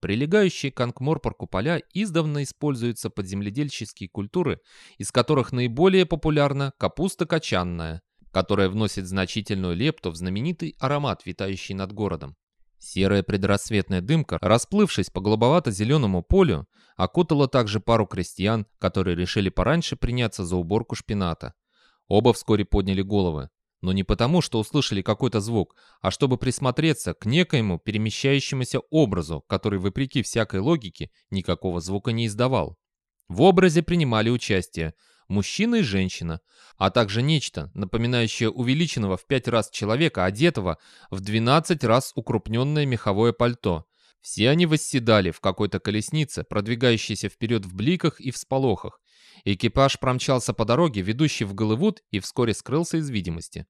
Прилегающие к Анкморпорку поля издавна используются под земледельческие культуры, из которых наиболее популярна капуста качанная, которая вносит значительную лепту в знаменитый аромат, витающий над городом. Серая предрассветная дымка, расплывшись по голубовато-зеленому полю, окутала также пару крестьян, которые решили пораньше приняться за уборку шпината. Оба вскоре подняли головы но не потому, что услышали какой-то звук, а чтобы присмотреться к некоему перемещающемуся образу, который, вопреки всякой логике, никакого звука не издавал. В образе принимали участие мужчина и женщина, а также нечто, напоминающее увеличенного в пять раз человека, одетого в 12 раз укрупненное меховое пальто. Все они восседали в какой-то колеснице, продвигающейся вперед в бликах и всполохах, Экипаж промчался по дороге, ведущей в Голливуд, и вскоре скрылся из видимости.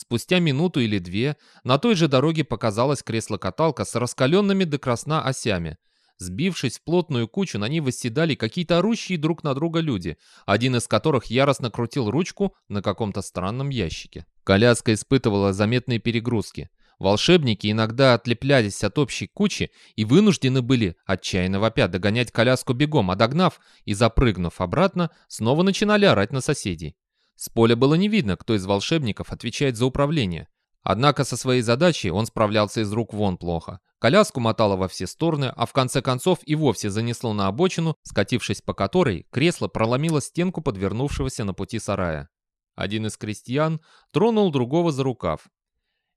Спустя минуту или две на той же дороге показалась кресло-каталка с раскаленными до красна осями. Сбившись в плотную кучу, на ней восседали какие-то орущие друг на друга люди, один из которых яростно крутил ручку на каком-то странном ящике. Коляска испытывала заметные перегрузки. Волшебники иногда отлеплялись от общей кучи и вынуждены были, отчаянно вопя, догонять коляску бегом, а догнав и запрыгнув обратно, снова начинали орать на соседей. С поля было не видно, кто из волшебников отвечает за управление. Однако со своей задачей он справлялся из рук вон плохо. Коляску мотало во все стороны, а в конце концов и вовсе занесло на обочину, скатившись по которой, кресло проломило стенку подвернувшегося на пути сарая. Один из крестьян тронул другого за рукав.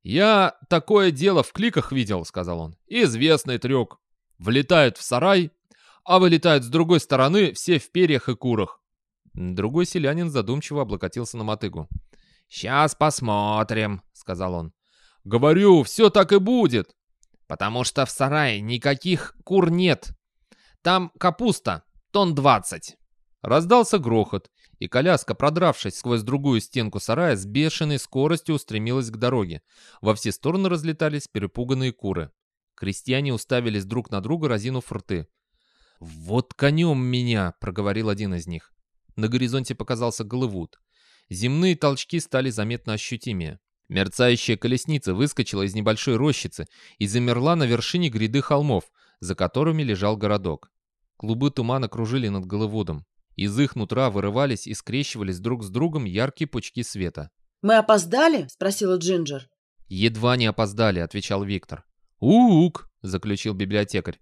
«Я такое дело в кликах видел», — сказал он. «Известный трюк. Влетают в сарай, а вылетают с другой стороны все в перьях и курах». Другой селянин задумчиво облокотился на мотыгу. «Сейчас посмотрим», — сказал он. «Говорю, все так и будет. Потому что в сарае никаких кур нет. Там капуста, тон двадцать». Раздался грохот, и коляска, продравшись сквозь другую стенку сарая, с бешеной скоростью устремилась к дороге. Во все стороны разлетались перепуганные куры. Крестьяне уставились друг на друга, разинув рты. «Вот конем меня!» — проговорил один из них. На горизонте показался Голливуд. Земные толчки стали заметно ощутимее. Мерцающая колесница выскочила из небольшой рощицы и замерла на вершине гряды холмов, за которыми лежал городок. Клубы тумана кружили над Голливудом. Из их нутра вырывались и скрещивались друг с другом яркие пучки света. «Мы опоздали?» — спросила Джинджер. «Едва не опоздали», — отвечал Виктор. «Ук!» — заключил библиотекарь.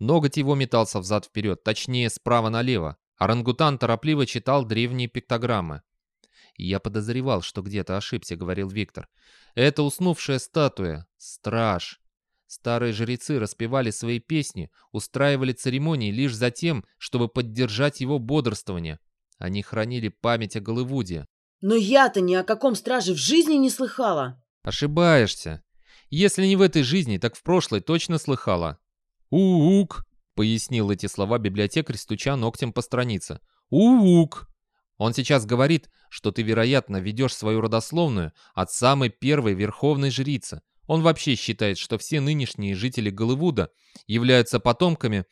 Ноготь его метался взад-вперед, точнее, справа налево. Орангутан торопливо читал древние пиктограммы. «Я подозревал, что где-то ошибся», — говорил Виктор. «Это уснувшая статуя. Страж. Старые жрецы распевали свои песни, устраивали церемонии лишь за тем, чтобы поддержать его бодрствование. Они хранили память о Голливуде. Но я-то ни о каком страже в жизни не слыхала. Ошибаешься. Если не в этой жизни, так в прошлой точно слыхала. «Ук», — пояснил эти слова библиотекарь, стуча ногтем по странице. «Ук». Он сейчас говорит, что ты, вероятно, ведешь свою родословную от самой первой верховной жрицы, он вообще считает, что все нынешние жители Голливуда являются потомками...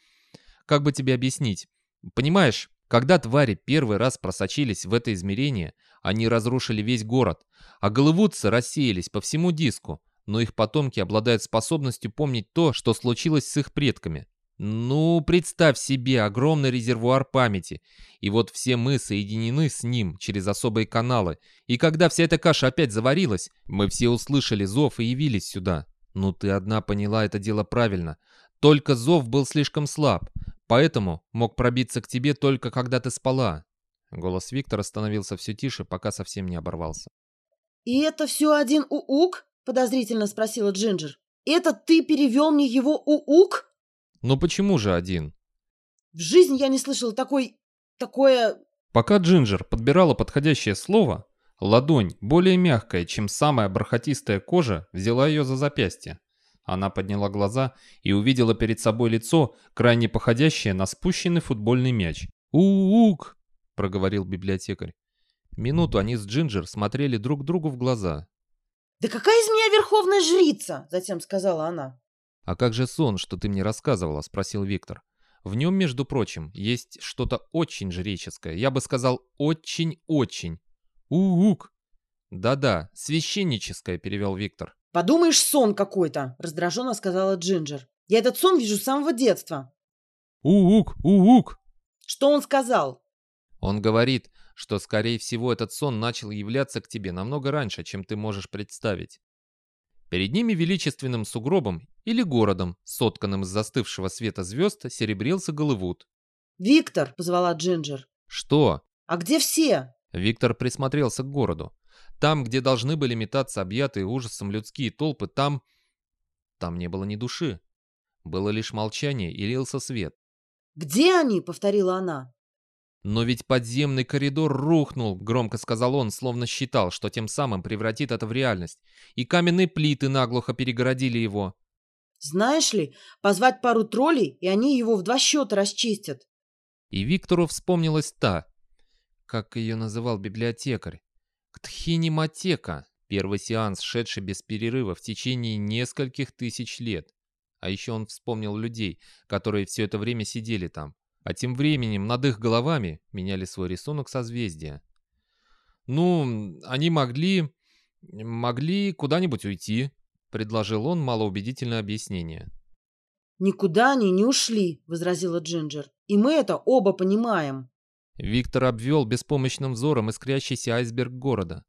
Как бы тебе объяснить? Понимаешь, когда твари первый раз просочились в это измерение, они разрушили весь город, а голливудцы рассеялись по всему диску, но их потомки обладают способностью помнить то, что случилось с их предками. Ну, представь себе огромный резервуар памяти, и вот все мы соединены с ним через особые каналы, и когда вся эта каша опять заварилась, мы все услышали зов и явились сюда. Ну, ты одна поняла это дело правильно. Только зов был слишком слаб, поэтому мог пробиться к тебе только когда ты спала. Голос Виктора становился все тише, пока совсем не оборвался. «И это все один уук?» — подозрительно спросила Джинджер. «Это ты перевел мне его уук?» «Ну почему же один?» «В жизни я не слышал такой... такое...» Пока Джинджер подбирала подходящее слово, ладонь, более мягкая, чем самая бархатистая кожа, взяла ее за запястье. Она подняла глаза и увидела перед собой лицо, крайне походящее на спущенный футбольный мяч. «У-ук!» — проговорил библиотекарь. Минуту они с Джинджер смотрели друг другу в глаза. «Да какая из меня верховная жрица?» — затем сказала она. «А как же сон, что ты мне рассказывала?» — спросил Виктор. «В нем, между прочим, есть что-то очень жреческое. Я бы сказал, очень-очень. У-ук!» «Да-да, священническое», — перевел Виктор. «Подумаешь, сон какой-то», — раздраженно сказала Джинджер. Я этот сон вижу с самого детства. «Уук! Уук!» Что он сказал? Он говорит, что, скорее всего, этот сон начал являться к тебе намного раньше, чем ты можешь представить. Перед ними величественным сугробом или городом, сотканным из застывшего света звезд, серебрился Голливуд. «Виктор!» — позвала Джинджер. «Что?» «А где все?» Виктор присмотрелся к городу. Там, где должны были метаться объятые ужасом людские толпы, там... Там не было ни души. Было лишь молчание и лился свет. «Где они?» — повторила она. «Но ведь подземный коридор рухнул», — громко сказал он, словно считал, что тем самым превратит это в реальность. И каменные плиты наглухо перегородили его. «Знаешь ли, позвать пару троллей, и они его в два счета расчистят». И Виктору вспомнилась та, как ее называл библиотекарь, Ктхиниматека, первый сеанс, шедший без перерыва в течение нескольких тысяч лет. А еще он вспомнил людей, которые все это время сидели там. А тем временем над их головами меняли свой рисунок созвездия. «Ну, они могли... могли куда-нибудь уйти», — предложил он малоубедительное объяснение. «Никуда они не ушли», — возразила Джинджер. «И мы это оба понимаем». Виктор обвел беспомощным взором искрящийся айсберг города.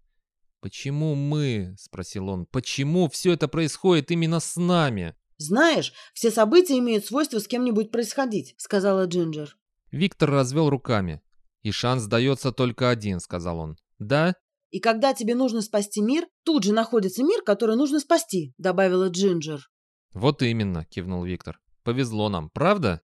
«Почему мы?» — спросил он. «Почему все это происходит именно с нами?» «Знаешь, все события имеют свойство с кем-нибудь происходить», — сказала Джинджер. Виктор развел руками. «И шанс дается только один», — сказал он. «Да?» «И когда тебе нужно спасти мир, тут же находится мир, который нужно спасти», — добавила Джинджер. «Вот именно», — кивнул Виктор. «Повезло нам, правда?»